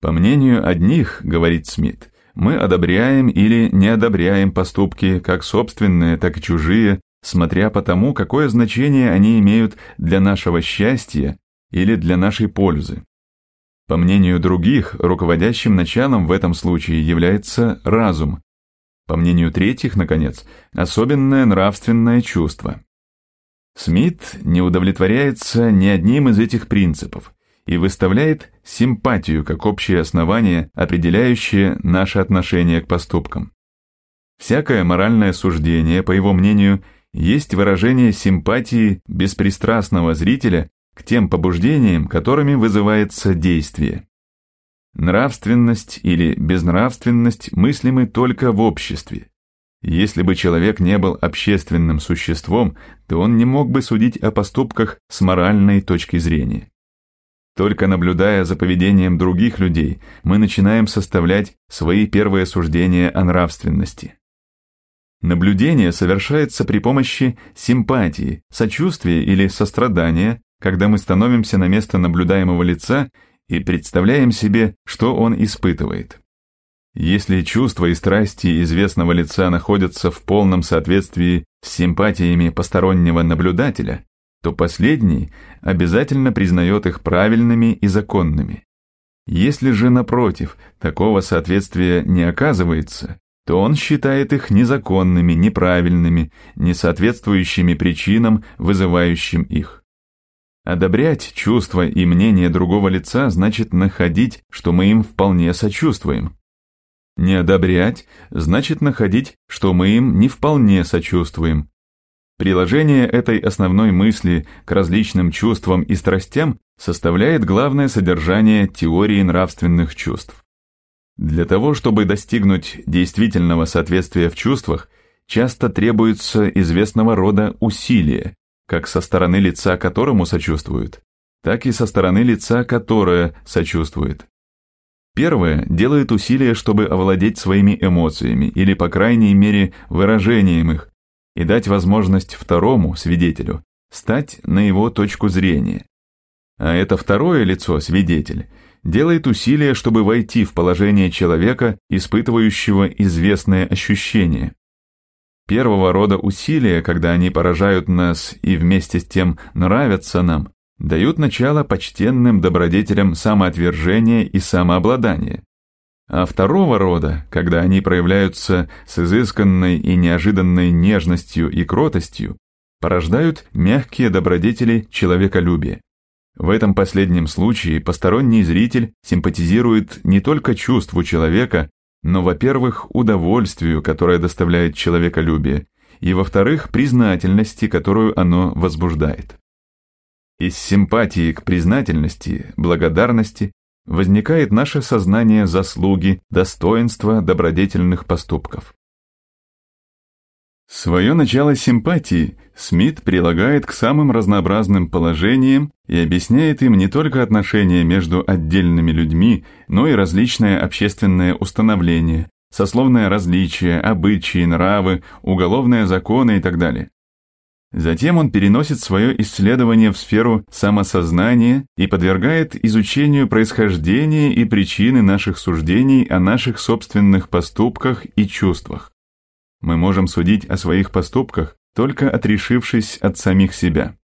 По мнению одних, говорит Смит, мы одобряем или не одобряем поступки, как собственные, так и чужие, смотря по тому, какое значение они имеют для нашего счастья или для нашей пользы. По мнению других, руководящим началом в этом случае является разум. По мнению третьих, наконец, особенное нравственное чувство. Смит не удовлетворяется ни одним из этих принципов – и выставляет симпатию как общее основание, определяющее наше отношение к поступкам. Всякое моральное суждение, по его мнению, есть выражение симпатии беспристрастного зрителя к тем побуждениям, которыми вызывается действие. Нравственность или безнравственность мыслимы только в обществе. Если бы человек не был общественным существом, то он не мог бы судить о поступках с моральной точки зрения. Только наблюдая за поведением других людей, мы начинаем составлять свои первые суждения о нравственности. Наблюдение совершается при помощи симпатии, сочувствия или сострадания, когда мы становимся на место наблюдаемого лица и представляем себе, что он испытывает. Если чувства и страсти известного лица находятся в полном соответствии с симпатиями постороннего наблюдателя, то последний обязательно признает их правильными и законными. Если же, напротив, такого соответствия не оказывается, то он считает их незаконными, неправильными, несоответствующими причинам, вызывающим их. Одобрять чувства и мнение другого лица значит находить, что мы им вполне сочувствуем. Не одобрять значит находить, что мы им не вполне сочувствуем, Приложение этой основной мысли к различным чувствам и страстям составляет главное содержание теории нравственных чувств. Для того, чтобы достигнуть действительного соответствия в чувствах, часто требуется известного рода усилие, как со стороны лица которому сочувствуют, так и со стороны лица которое сочувствует. Первое делает усилие, чтобы овладеть своими эмоциями или, по крайней мере, выражением их, и дать возможность второму свидетелю стать на его точку зрения. А это второе лицо, свидетель, делает усилия, чтобы войти в положение человека, испытывающего известное ощущение. Первого рода усилия, когда они поражают нас и вместе с тем нравятся нам, дают начало почтенным добродетелям самоотвержения и самообладания а второго рода, когда они проявляются с изысканной и неожиданной нежностью и кротостью, порождают мягкие добродетели человеколюбия. В этом последнем случае посторонний зритель симпатизирует не только чувству человека, но, во-первых, удовольствию, которое доставляет человеколюбие, и, во-вторых, признательности, которую оно возбуждает. Из симпатии к признательности, благодарности возникает наше сознание заслуги, достоинства добродетельных поступков. Свое начало симпатии Смит прилагает к самым разнообразным положениям и объясняет им не только отношения между отдельными людьми, но и различное общественное установление, сословное различие, обычаи, нравы, уголовные законы и так далее. Затем он переносит свое исследование в сферу самосознания и подвергает изучению происхождения и причины наших суждений о наших собственных поступках и чувствах. Мы можем судить о своих поступках, только отрешившись от самих себя.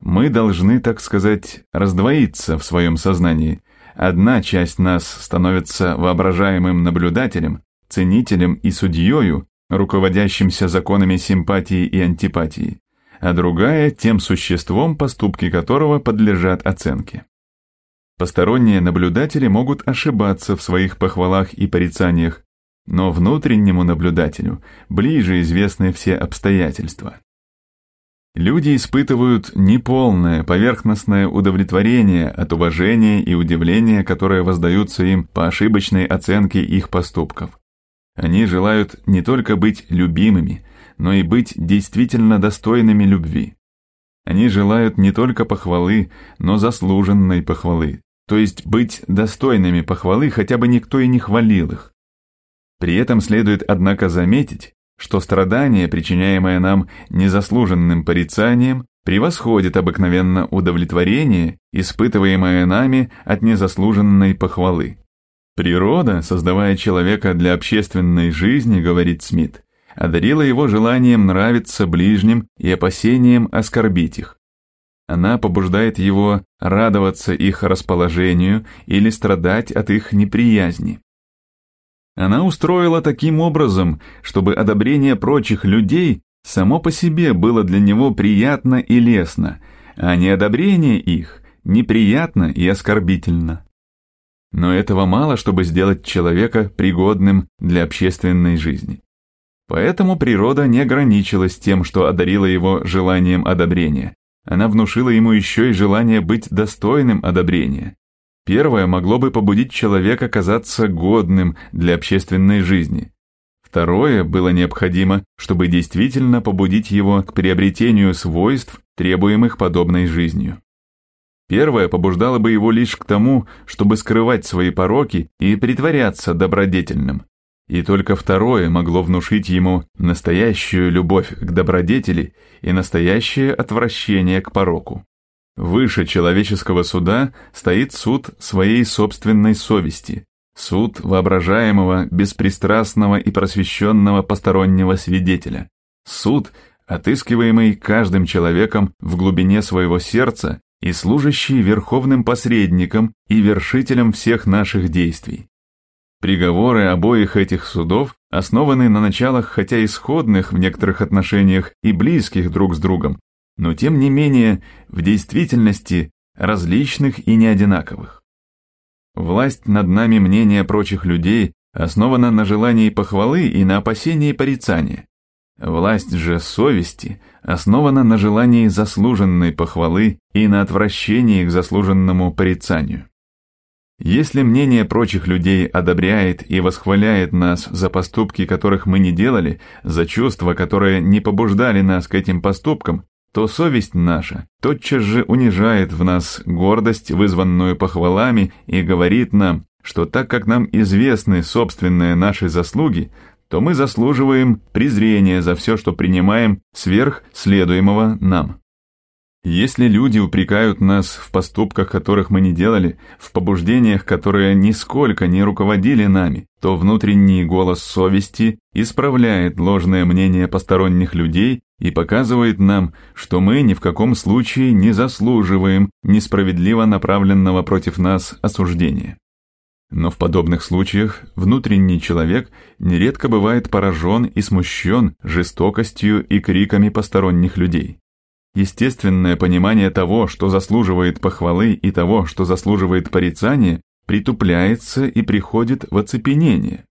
Мы должны, так сказать, раздвоиться в своем сознании. Одна часть нас становится воображаемым наблюдателем, ценителем и судьею, руководящимся законами симпатии и антипатии а другая – тем существом, поступки которого подлежат оценке. Посторонние наблюдатели могут ошибаться в своих похвалах и порицаниях, но внутреннему наблюдателю ближе известны все обстоятельства. Люди испытывают неполное, поверхностное удовлетворение от уважения и удивления, которое воздаются им по ошибочной оценке их поступков. Они желают не только быть любимыми – но и быть действительно достойными любви. Они желают не только похвалы, но заслуженной похвалы, то есть быть достойными похвалы, хотя бы никто и не хвалил их. При этом следует, однако, заметить, что страдание, причиняемое нам незаслуженным порицанием, превосходит обыкновенно удовлетворение, испытываемое нами от незаслуженной похвалы. Природа, создавая человека для общественной жизни, говорит Смит, одарила его желанием нравиться ближним и опасением оскорбить их. Она побуждает его радоваться их расположению или страдать от их неприязни. Она устроила таким образом, чтобы одобрение прочих людей само по себе было для него приятно и лестно, а неодобрение их неприятно и оскорбительно. Но этого мало, чтобы сделать человека пригодным для общественной жизни. Поэтому природа не ограничилась тем, что одарила его желанием одобрения. Она внушила ему еще и желание быть достойным одобрения. Первое могло бы побудить человека казаться годным для общественной жизни. Второе было необходимо, чтобы действительно побудить его к приобретению свойств, требуемых подобной жизнью. Первое побуждало бы его лишь к тому, чтобы скрывать свои пороки и притворяться добродетельным. И только второе могло внушить ему настоящую любовь к добродетели и настоящее отвращение к пороку. Выше человеческого суда стоит суд своей собственной совести, суд воображаемого, беспристрастного и просвещенного постороннего свидетеля, суд, отыскиваемый каждым человеком в глубине своего сердца и служащий верховным посредником и вершителем всех наших действий. Приговоры обоих этих судов основаны на началах, хотя и сходных в некоторых отношениях и близких друг с другом, но тем не менее в действительности различных и неодинаковых. Власть над нами мнения прочих людей основана на желании похвалы и на опасении порицания. Власть же совести основана на желании заслуженной похвалы и на отвращении к заслуженному порицанию. Если мнение прочих людей одобряет и восхваляет нас за поступки, которых мы не делали, за чувства, которые не побуждали нас к этим поступкам, то совесть наша тотчас же унижает в нас гордость, вызванную похвалами, и говорит нам, что так как нам известны собственные наши заслуги, то мы заслуживаем презрения за все, что принимаем сверх следуемого нам. Если люди упрекают нас в поступках, которых мы не делали, в побуждениях, которые нисколько не руководили нами, то внутренний голос совести исправляет ложное мнение посторонних людей и показывает нам, что мы ни в каком случае не заслуживаем несправедливо направленного против нас осуждения. Но в подобных случаях внутренний человек нередко бывает поражен и смущен жестокостью и криками посторонних людей. Естественное понимание того, что заслуживает похвалы и того, что заслуживает порицания, притупляется и приходит в оцепенение.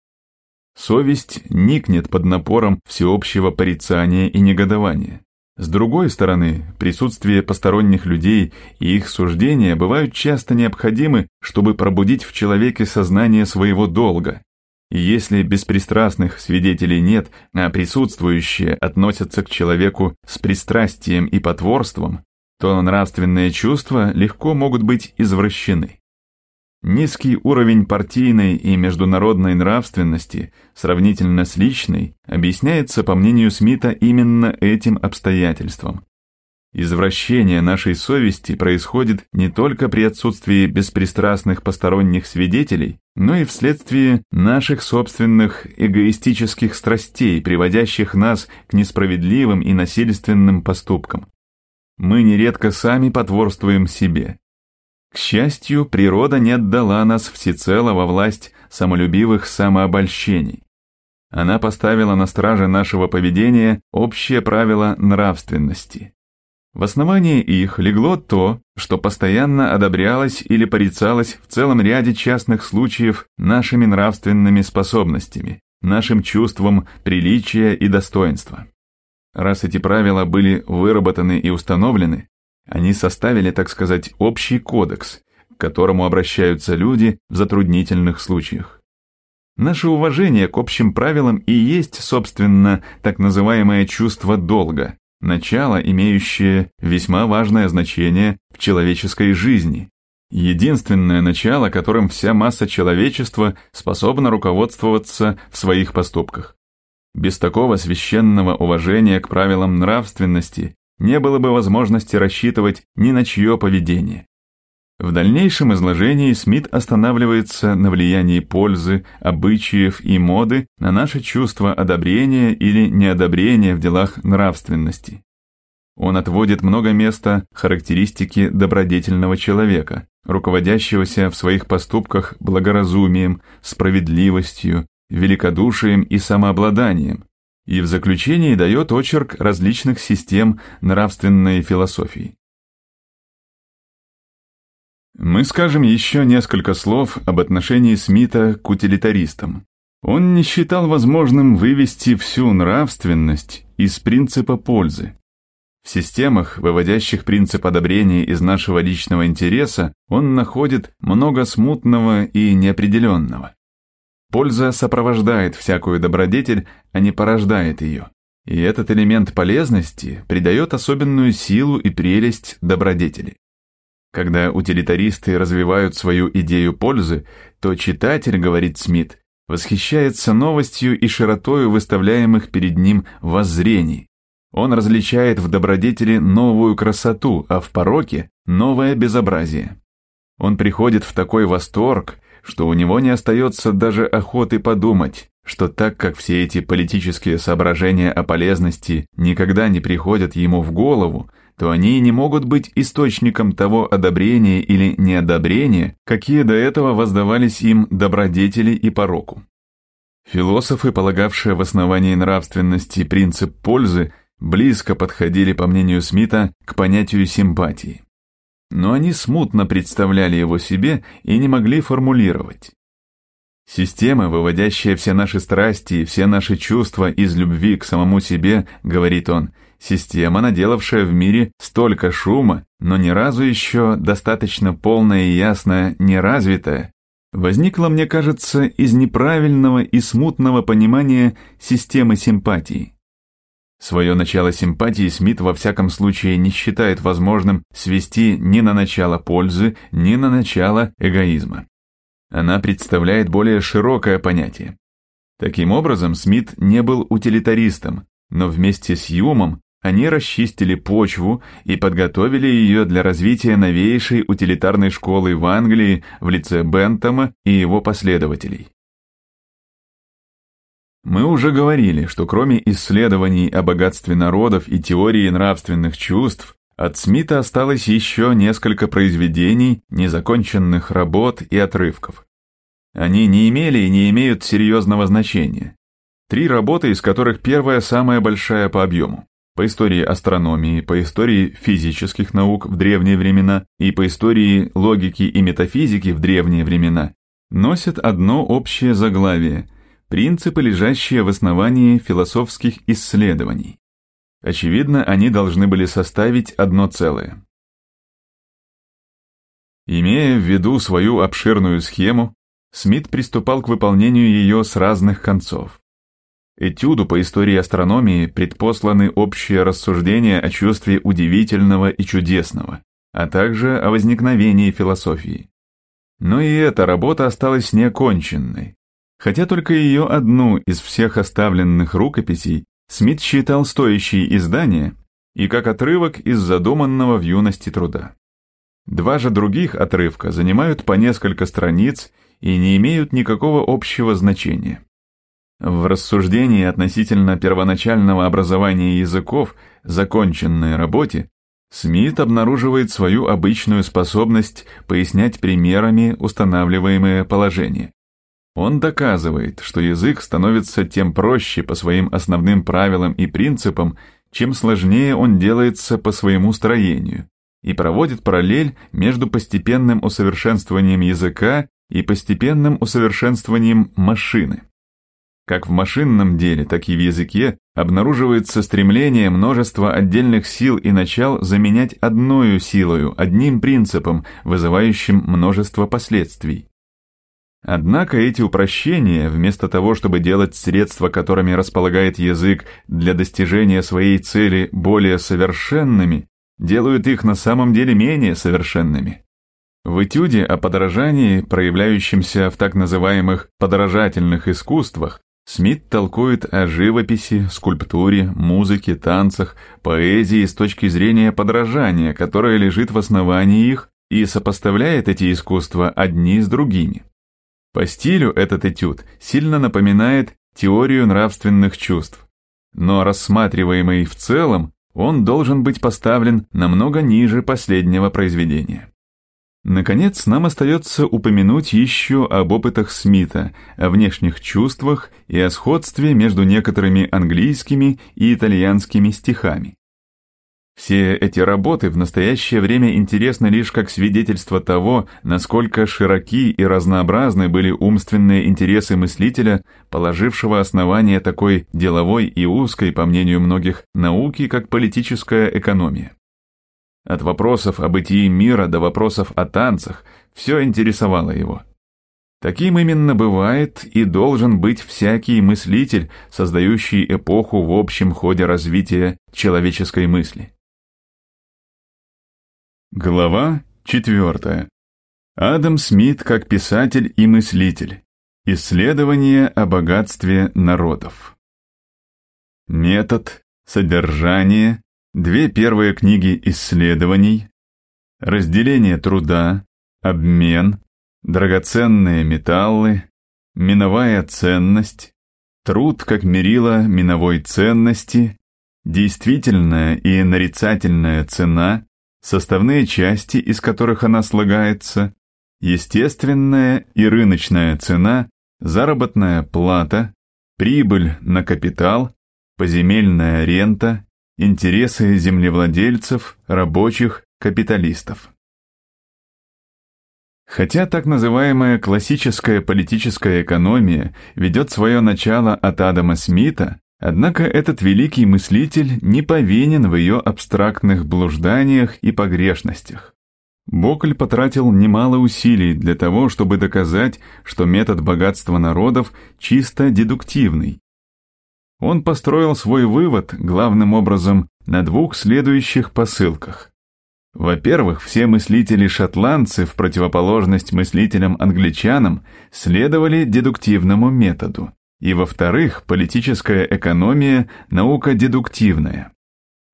Совесть никнет под напором всеобщего порицания и негодования. С другой стороны, присутствие посторонних людей и их суждения бывают часто необходимы, чтобы пробудить в человеке сознание своего долга, если беспристрастных свидетелей нет, а присутствующие относятся к человеку с пристрастием и потворством, то нравственные чувства легко могут быть извращены. Низкий уровень партийной и международной нравственности сравнительно с личной объясняется, по мнению Смита, именно этим обстоятельством. Извращение нашей совести происходит не только при отсутствии беспристрастных посторонних свидетелей, но и вследствие наших собственных эгоистических страстей, приводящих нас к несправедливым и насильственным поступкам. Мы нередко сами потворствуем себе. К счастью, природа не отдала нас всецело во власть самолюбивых самообольщений. Она поставила на страже нашего поведения общее правило нравственности – в основании их легло то, что постоянно одобрялось или порицалось в целом ряде частных случаев нашими нравственными способностями, нашим чувством приличия и достоинства. Раз эти правила были выработаны и установлены, они составили, так сказать, общий кодекс, к которому обращаются люди в затруднительных случаях. Наше уважение к общим правилам и есть, собственно, так называемое чувство долга, начало, имеющее весьма важное значение в человеческой жизни. Единственное начало, которым вся масса человечества способна руководствоваться в своих поступках. Без такого священного уважения к правилам нравственности не было бы возможности рассчитывать ни на чье поведение. В дальнейшем изложении Смит останавливается на влиянии пользы, обычаев и моды на наше чувство одобрения или неодобрения в делах нравственности. Он отводит много места характеристике добродетельного человека, руководящегося в своих поступках благоразумием, справедливостью, великодушием и самообладанием, и в заключении дает очерк различных систем нравственной философии. Мы скажем еще несколько слов об отношении Смита к утилитаристам. Он не считал возможным вывести всю нравственность из принципа пользы. В системах, выводящих принцип одобрения из нашего личного интереса, он находит много смутного и неопределенного. Польза сопровождает всякую добродетель, а не порождает ее. И этот элемент полезности придает особенную силу и прелесть добродетели. Когда утилитаристы развивают свою идею пользы, то читатель, говорит Смит, восхищается новостью и широтою выставляемых перед ним воззрений. Он различает в добродетели новую красоту, а в пороке – новое безобразие. Он приходит в такой восторг, что у него не остается даже охоты подумать, что так как все эти политические соображения о полезности никогда не приходят ему в голову, то они не могут быть источником того одобрения или неодобрения, какие до этого воздавались им добродетели и пороку. Философы, полагавшие в основании нравственности принцип пользы, близко подходили, по мнению Смита, к понятию симпатии. Но они смутно представляли его себе и не могли формулировать. Система, выводящая все наши страсти и все наши чувства из любви к самому себе, говорит он – Система, наделавшая в мире столько шума, но ни разу еще достаточно полная и ясная, неразвитая, возникла, мне кажется, из неправильного и смутного понимания системы симпатии. Свое начало симпатии Смит во всяком случае не считает возможным свести ни на начало пользы, ни на начало эгоизма. Она представляет более широкое понятие. Таким образом, Смит не был утилитаристом, но вместе с Юмом они расчистили почву и подготовили ее для развития новейшей утилитарной школы в Англии в лице Бентома и его последователей. Мы уже говорили, что кроме исследований о богатстве народов и теории нравственных чувств, от Смита осталось еще несколько произведений, незаконченных работ и отрывков. Они не имели и не имеют серьезного значения. Три работы, из которых первая самая большая по объему по истории астрономии, по истории физических наук в древние времена и по истории логики и метафизики в древние времена, носят одно общее заглавие – принципы, лежащие в основании философских исследований. Очевидно, они должны были составить одно целое. Имея в виду свою обширную схему, Смит приступал к выполнению ее с разных концов. Этюду по истории астрономии предпосланы общие рассуждения о чувстве удивительного и чудесного, а также о возникновении философии. Но и эта работа осталась неоконченной. Хотя только ее одну из всех оставленных рукописей Смит считал стоящей издание и как отрывок из задуманного в юности труда. Два же других отрывка занимают по несколько страниц и не имеют никакого общего значения. В рассуждении относительно первоначального образования языков, законченной работе, Смит обнаруживает свою обычную способность пояснять примерами устанавливаемое положение. Он доказывает, что язык становится тем проще по своим основным правилам и принципам, чем сложнее он делается по своему строению, и проводит параллель между постепенным усовершенствованием языка и постепенным усовершенствованием машины. Как в машинном деле, так и в языке обнаруживается стремление множества отдельных сил и начал заменять одною силою, одним принципом, вызывающим множество последствий. Однако эти упрощения, вместо того, чтобы делать средства, которыми располагает язык для достижения своей цели более совершенными, делают их на самом деле менее совершенными. В этюде о подражании, проявляющемся в так называемых подражательных искусствах, Смит толкует о живописи, скульптуре, музыке, танцах, поэзии с точки зрения подражания, которое лежит в основании их, и сопоставляет эти искусства одни с другими. По стилю этот этюд сильно напоминает теорию нравственных чувств, но рассматриваемый в целом, он должен быть поставлен намного ниже последнего произведения. Наконец, нам остается упомянуть еще об опытах Смита, о внешних чувствах и о сходстве между некоторыми английскими и итальянскими стихами. Все эти работы в настоящее время интересны лишь как свидетельство того, насколько широки и разнообразны были умственные интересы мыслителя, положившего основание такой деловой и узкой, по мнению многих, науки, как политическая экономия. От вопросов о бытии мира до вопросов о танцах все интересовало его. Таким именно бывает и должен быть всякий мыслитель, создающий эпоху в общем ходе развития человеческой мысли. Глава четвертая. Адам Смит как писатель и мыслитель. Исследование о богатстве народов. Метод, содержание, Две первые книги исследований, разделение труда, обмен, драгоценные металлы, миновая ценность, труд как мерило миновой ценности, действительная и нарицательная цена, составные части, из которых она слагается, естественная и рыночная цена, заработная плата, прибыль на капитал, поземельная рента – Интересы землевладельцев, рабочих, капиталистов. Хотя так называемая классическая политическая экономия ведет свое начало от Адама Смита, однако этот великий мыслитель не повинен в ее абстрактных блужданиях и погрешностях. Бокль потратил немало усилий для того, чтобы доказать, что метод богатства народов чисто дедуктивный, он построил свой вывод, главным образом, на двух следующих посылках. Во-первых, все мыслители-шотландцы, в противоположность мыслителям-англичанам, следовали дедуктивному методу. И во-вторых, политическая экономия – наука дедуктивная.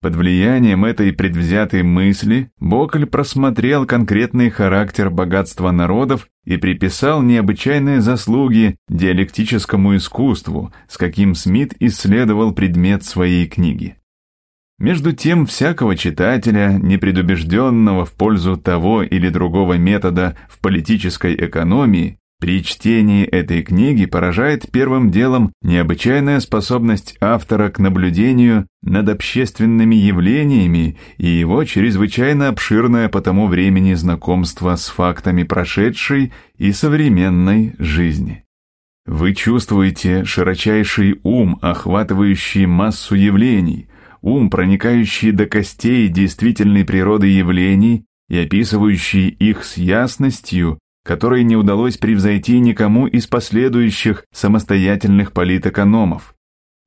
Под влиянием этой предвзятой мысли Бокль просмотрел конкретный характер богатства народов и приписал необычайные заслуги диалектическому искусству, с каким Смит исследовал предмет своей книги. Между тем, всякого читателя, непредубежденного в пользу того или другого метода в политической экономии, при чтении этой книги поражает первым делом необычайная способность автора к наблюдению над общественными явлениями и его чрезвычайно обширное по тому времени знакомство с фактами прошедшей и современной жизни. Вы чувствуете широчайший ум, охватывающий массу явлений, ум, проникающий до костей действительной природы явлений и описывающий их с ясностью которой не удалось превзойти никому из последующих самостоятельных политэкономов.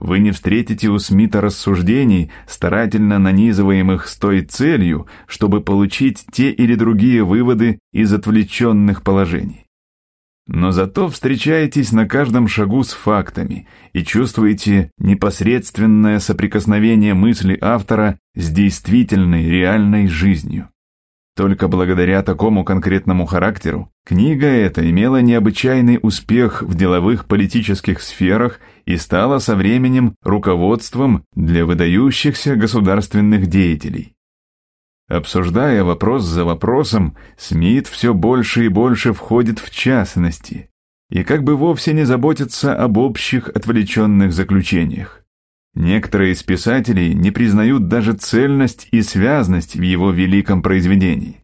Вы не встретите у Смита рассуждений, старательно нанизываемых с той целью, чтобы получить те или другие выводы из отвлеченных положений. Но зато встречаетесь на каждом шагу с фактами и чувствуете непосредственное соприкосновение мысли автора с действительной реальной жизнью. Только благодаря такому конкретному характеру книга эта имела необычайный успех в деловых политических сферах и стала со временем руководством для выдающихся государственных деятелей. Обсуждая вопрос за вопросом, Смит все больше и больше входит в частности и как бы вовсе не заботится об общих отвлеченных заключениях. Некоторые из писателей не признают даже цельность и связность в его великом произведении.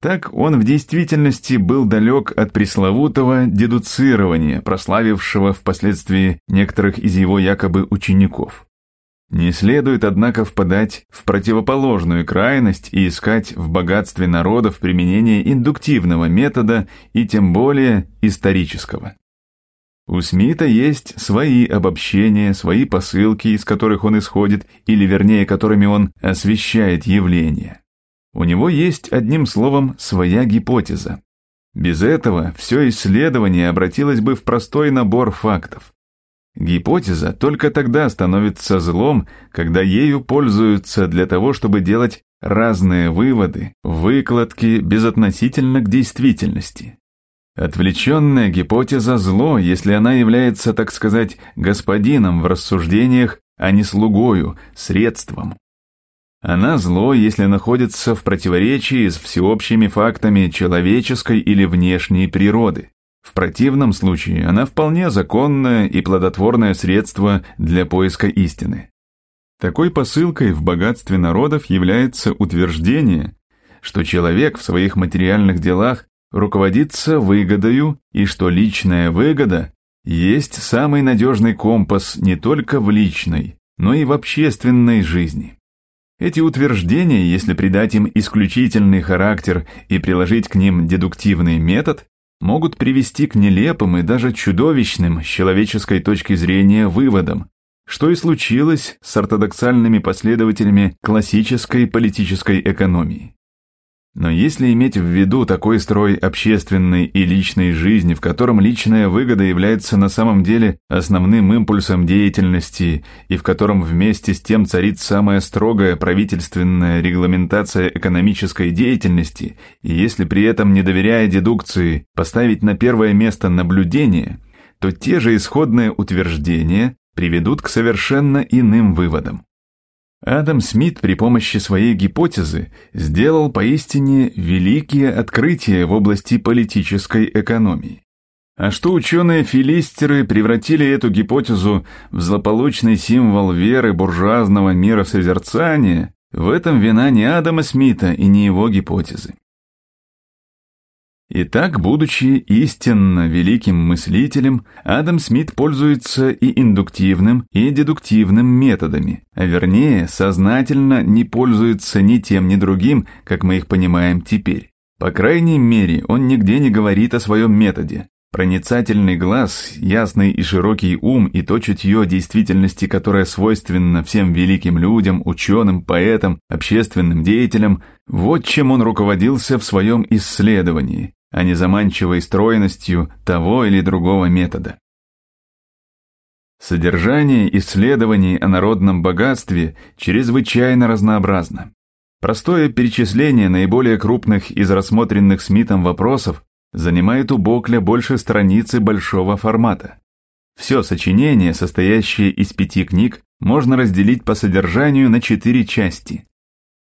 Так он в действительности был далек от пресловутого дедуцирования, прославившего впоследствии некоторых из его якобы учеников. Не следует, однако, впадать в противоположную крайность и искать в богатстве народов применение индуктивного метода и тем более исторического. У Смита есть свои обобщения, свои посылки, из которых он исходит, или вернее, которыми он освещает явление. У него есть, одним словом, своя гипотеза. Без этого все исследование обратилось бы в простой набор фактов. Гипотеза только тогда становится злом, когда ею пользуются для того, чтобы делать разные выводы, выкладки безотносительно к действительности. Отвлеченная гипотеза зло, если она является, так сказать, господином в рассуждениях, а не слугою, средством. Она зло, если находится в противоречии с всеобщими фактами человеческой или внешней природы. В противном случае она вполне законное и плодотворное средство для поиска истины. Такой посылкой в богатстве народов является утверждение, что человек в своих материальных делах руководиться выгодою и что личная выгода есть самый надежный компас не только в личной, но и в общественной жизни. Эти утверждения, если придать им исключительный характер и приложить к ним дедуктивный метод, могут привести к нелепым и даже чудовищным с человеческой точки зрения выводам, что и случилось с ортодоксальными последователями классической политической экономии. Но если иметь в виду такой строй общественной и личной жизни, в котором личная выгода является на самом деле основным импульсом деятельности и в котором вместе с тем царит самая строгая правительственная регламентация экономической деятельности, и если при этом, не доверяя дедукции, поставить на первое место наблюдение, то те же исходные утверждения приведут к совершенно иным выводам. Адам Смит при помощи своей гипотезы сделал поистине великие открытия в области политической экономии. А что ученые-филистеры превратили эту гипотезу в злополучный символ веры буржуазного мира созерцания, в этом вина не Адама Смита и не его гипотезы. Итак, будучи истинно великим мыслителем, Адам Смит пользуется и индуктивным, и дедуктивным методами, а вернее, сознательно не пользуется ни тем, ни другим, как мы их понимаем теперь. По крайней мере, он нигде не говорит о своем методе. Проницательный глаз, ясный и широкий ум и то чутье действительности, которое свойственно всем великим людям, ученым, поэтам, общественным деятелям, вот чем он руководился в своем исследовании а не заманчивой стройностью того или другого метода. Содержание исследований о народном богатстве чрезвычайно разнообразно. Простое перечисление наиболее крупных из рассмотренных Смитом вопросов занимает у Бокля больше страницы большого формата. Все сочинение, состоящее из пяти книг, можно разделить по содержанию на четыре части.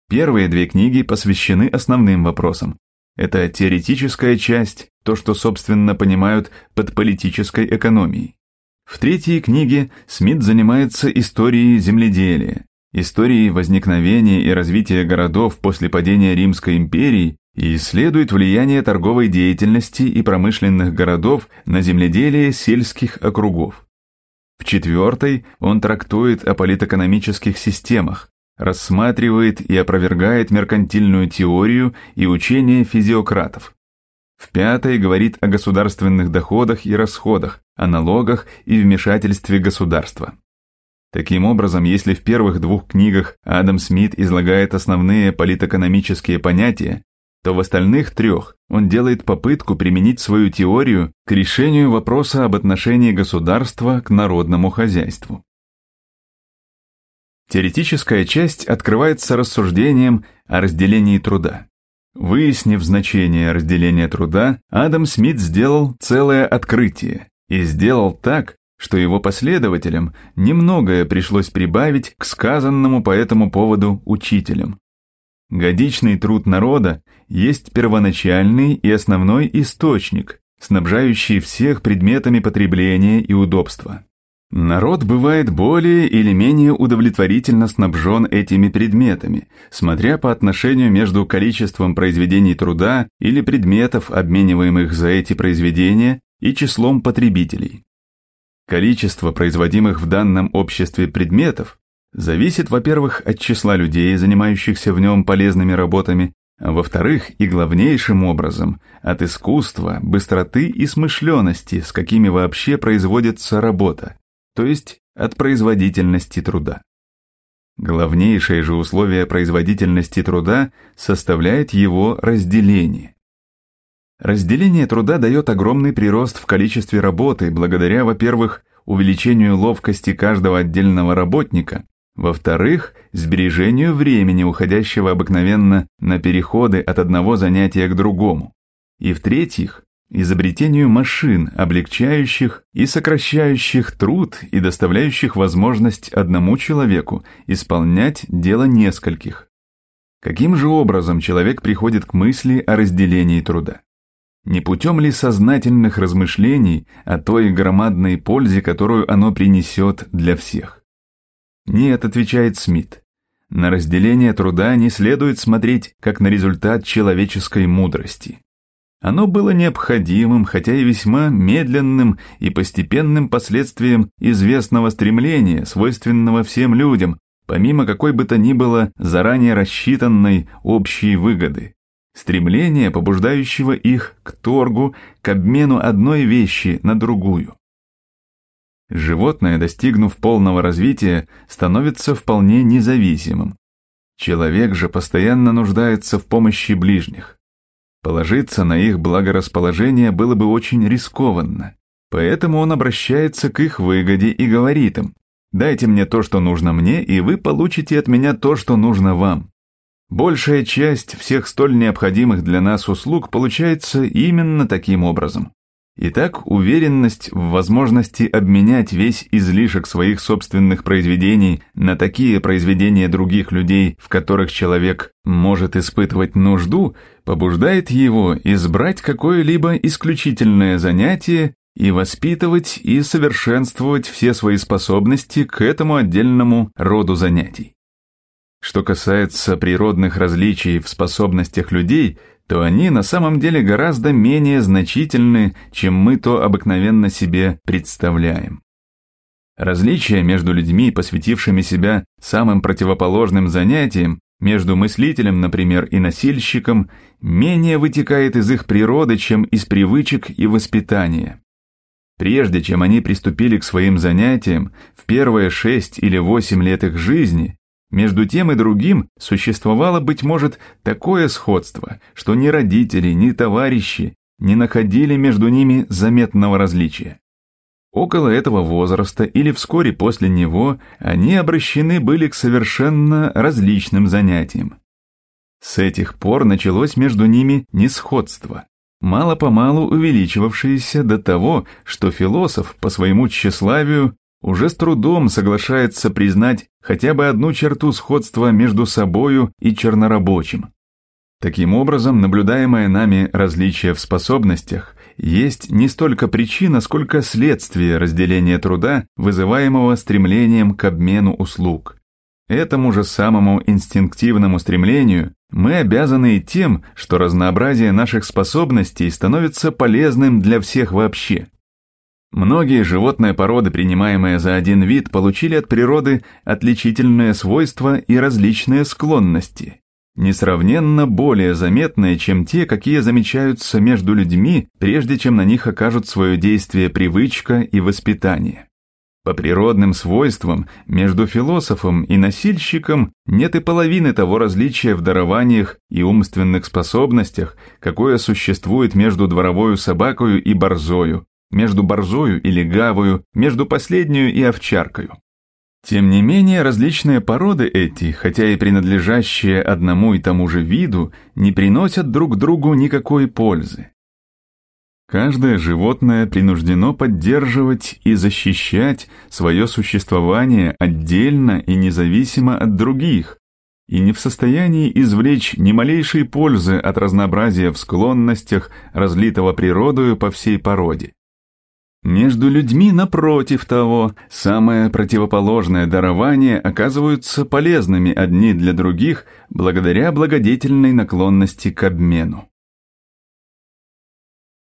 Первые две книги посвящены основным вопросам, это теоретическая часть, то, что, собственно, понимают под политической экономией. В третьей книге Смит занимается историей земледелия, историей возникновения и развития городов после падения Римской империи и исследует влияние торговой деятельности и промышленных городов на земледелие сельских округов. В четвертой он трактует о политэкономических системах, рассматривает и опровергает меркантильную теорию и учение физиократов. В пятой говорит о государственных доходах и расходах, о налогах и вмешательстве государства. Таким образом, если в первых двух книгах Адам Смит излагает основные политэкономические понятия, то в остальных трех он делает попытку применить свою теорию к решению вопроса об отношении государства к народному хозяйству. Теоретическая часть открывается рассуждением о разделении труда. Выяснив значение разделения труда, Адам Смит сделал целое открытие и сделал так, что его последователям немногое пришлось прибавить к сказанному по этому поводу учителям. Годичный труд народа есть первоначальный и основной источник, снабжающий всех предметами потребления и удобства. Народ бывает более или менее удовлетворительно снабжен этими предметами, смотря по отношению между количеством произведений труда или предметов, обмениваемых за эти произведения, и числом потребителей. Количество производимых в данном обществе предметов зависит, во-первых, от числа людей, занимающихся в нем полезными работами, а во-вторых, и главнейшим образом, от искусства, быстроты и смышленности, с какими вообще производится работа, то есть от производительности труда. Главнейшее же условие производительности труда составляет его разделение. Разделение труда дает огромный прирост в количестве работы благодаря, во-первых, увеличению ловкости каждого отдельного работника, во-вторых, сбережению времени, уходящего обыкновенно на переходы от одного занятия к другому, и в-третьих, изобретению машин, облегчающих и сокращающих труд и доставляющих возможность одному человеку исполнять дело нескольких. Каким же образом человек приходит к мысли о разделении труда? Не путем ли сознательных размышлений о той громадной пользе, которую оно принесет для всех? Нет, отвечает Смит. На разделение труда не следует смотреть как на результат человеческой мудрости. Оно было необходимым, хотя и весьма медленным и постепенным последствием известного стремления, свойственного всем людям, помимо какой бы то ни было заранее рассчитанной общей выгоды. Стремление, побуждающего их к торгу, к обмену одной вещи на другую. Животное, достигнув полного развития, становится вполне независимым. Человек же постоянно нуждается в помощи ближних. Положиться на их благорасположение было бы очень рискованно. Поэтому он обращается к их выгоде и говорит им, «Дайте мне то, что нужно мне, и вы получите от меня то, что нужно вам». Большая часть всех столь необходимых для нас услуг получается именно таким образом. Итак, уверенность в возможности обменять весь излишек своих собственных произведений на такие произведения других людей, в которых человек может испытывать нужду, побуждает его избрать какое-либо исключительное занятие и воспитывать и совершенствовать все свои способности к этому отдельному роду занятий. Что касается природных различий в способностях людей, то они на самом деле гораздо менее значительны, чем мы то обыкновенно себе представляем. Различие между людьми, посвятившими себя самым противоположным занятиям, между мыслителем, например, и насильщиком, менее вытекает из их природы, чем из привычек и воспитания. Прежде чем они приступили к своим занятиям, в первые шесть или восемь лет их жизни между тем и другим существовало, быть может, такое сходство, что ни родители, ни товарищи не находили между ними заметного различия. Около этого возраста или вскоре после него они обращены были к совершенно различным занятиям. С этих пор началось между ними несходство, мало-помалу увеличивавшееся до того, что философ по своему тщеславию уже с трудом соглашается признать хотя бы одну черту сходства между собою и чернорабочим. Таким образом, наблюдаемое нами различие в способностях есть не столько причина, сколько следствие разделения труда, вызываемого стремлением к обмену услуг. Этому же самому инстинктивному стремлению мы обязаны и тем, что разнообразие наших способностей становится полезным для всех вообще. Многие животные породы, принимаемые за один вид, получили от природы отличительные свойства и различные склонности, несравненно более заметные, чем те, какие замечаются между людьми, прежде чем на них окажут свое действие привычка и воспитание. По природным свойствам между философом и насильщиком нет и половины того различия в дарованиях и умственных способностях, какое существует между дворовою собакою и борзою, между борзою и легавую, между последнюю и овчаркою. Тем не менее, различные породы эти, хотя и принадлежащие одному и тому же виду, не приносят друг другу никакой пользы. Каждое животное принуждено поддерживать и защищать свое существование отдельно и независимо от других, и не в состоянии извлечь ни малейшей пользы от разнообразия в склонностях, разлитого природою по всей породе. Между людьми, напротив того, самое противоположное дарование оказываются полезными одни для других благодаря благодетельной наклонности к обмену.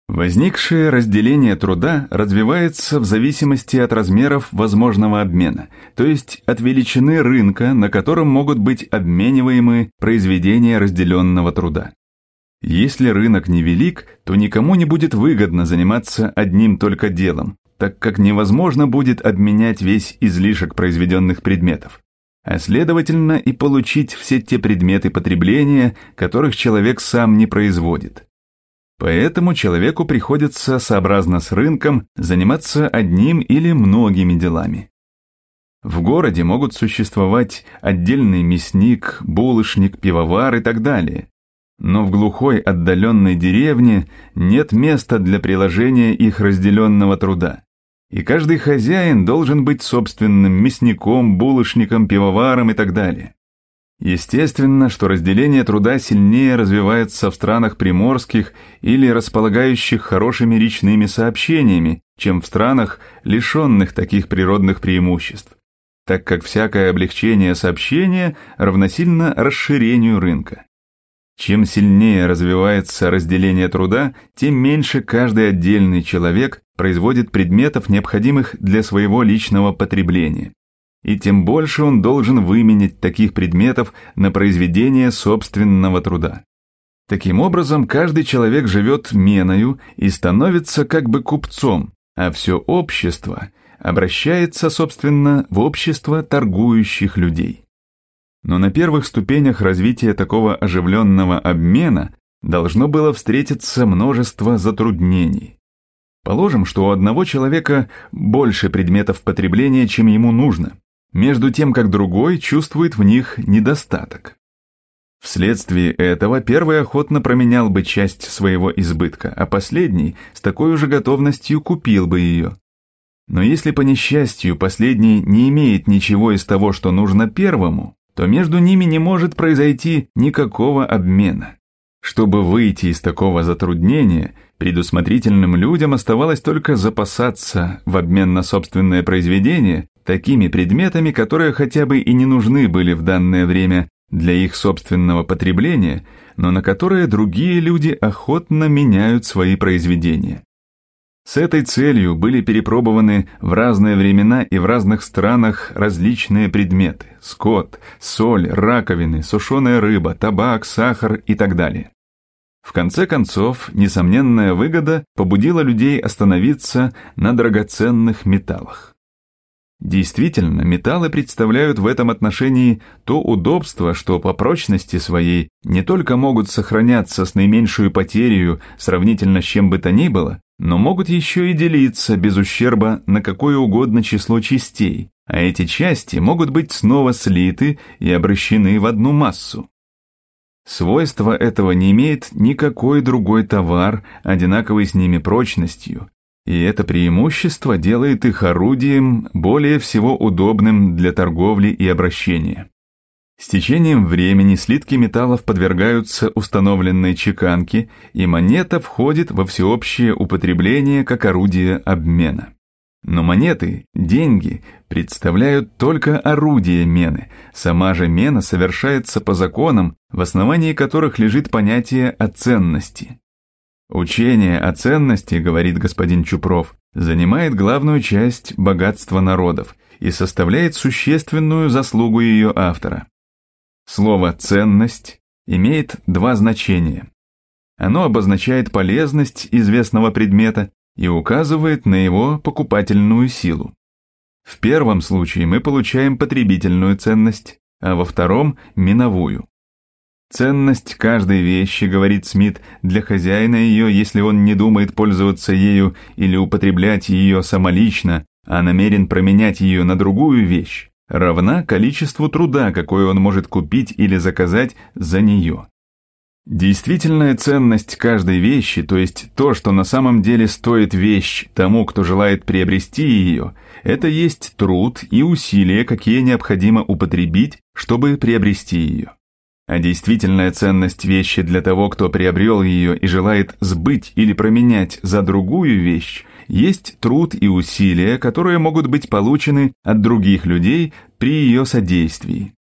Возникшее разделение труда развивается в зависимости от размеров возможного обмена, то есть от величины рынка, на котором могут быть обмениваемы произведения разделенного труда. Если рынок невелик, то никому не будет выгодно заниматься одним только делом, так как невозможно будет обменять весь излишек произведенных предметов, а следовательно и получить все те предметы потребления, которых человек сам не производит. Поэтому человеку приходится, сообразно с рынком, заниматься одним или многими делами. В городе могут существовать отдельный мясник, булочник, пивовар и так далее, но в глухой отдаленной деревне нет места для приложения их разделенного труда. И каждый хозяин должен быть собственным мясником, булочником, пивоваром и так далее. Естественно, что разделение труда сильнее развивается в странах приморских или располагающих хорошими речными сообщениями, чем в странах, лишенных таких природных преимуществ, так как всякое облегчение сообщения равносильно расширению рынка. Чем сильнее развивается разделение труда, тем меньше каждый отдельный человек производит предметов, необходимых для своего личного потребления. И тем больше он должен выменить таких предметов на произведение собственного труда. Таким образом, каждый человек живет меною и становится как бы купцом, а все общество обращается, собственно, в общество торгующих людей. Но на первых ступенях развития такого оживленного обмена должно было встретиться множество затруднений. Положим, что у одного человека больше предметов потребления, чем ему нужно, между тем, как другой чувствует в них недостаток. Вследствие этого первый охотно променял бы часть своего избытка, а последний с такой же готовностью купил бы ее. Но если по несчастью последний не имеет ничего из того, что нужно первому, то между ними не может произойти никакого обмена. Чтобы выйти из такого затруднения, предусмотрительным людям оставалось только запасаться в обмен на собственное произведение такими предметами, которые хотя бы и не нужны были в данное время для их собственного потребления, но на которые другие люди охотно меняют свои произведения. С этой целью были перепробованы в разные времена и в разных странах различные предметы – скот, соль, раковины, сушеная рыба, табак, сахар и так далее. В конце концов, несомненная выгода побудила людей остановиться на драгоценных металлах. Действительно, металлы представляют в этом отношении то удобство, что по прочности своей не только могут сохраняться с наименьшую потерю, сравнительно с чем бы то ни было, но могут еще и делиться без ущерба на какое угодно число частей, а эти части могут быть снова слиты и обращены в одну массу. Свойство этого не имеет никакой другой товар, одинаковый с ними прочностью, и это преимущество делает их орудием более всего удобным для торговли и обращения. С течением времени слитки металлов подвергаются установленной чеканке, и монета входит во всеобщее употребление как орудие обмена. Но монеты, деньги, представляют только орудие мены. Сама же мена совершается по законам, в основании которых лежит понятие о ценности. Учение о ценности, говорит господин Чупров, занимает главную часть богатства народов и составляет существенную заслугу ее автора. Слово «ценность» имеет два значения. Оно обозначает полезность известного предмета и указывает на его покупательную силу. В первом случае мы получаем потребительную ценность, а во втором – миновую. Ценность каждой вещи, говорит Смит, для хозяина ее, если он не думает пользоваться ею или употреблять ее самолично, а намерен променять ее на другую вещь, равна количеству труда, какое он может купить или заказать за нее. Действительная ценность каждой вещи, то есть то, что на самом деле стоит вещь тому, кто желает приобрести ее, это есть труд и усилия, какие необходимо употребить, чтобы приобрести ее. А действительная ценность вещи для того, кто приобрел ее и желает сбыть или променять за другую вещь, есть труд и усилия, которые могут быть получены от других людей при ее содействии.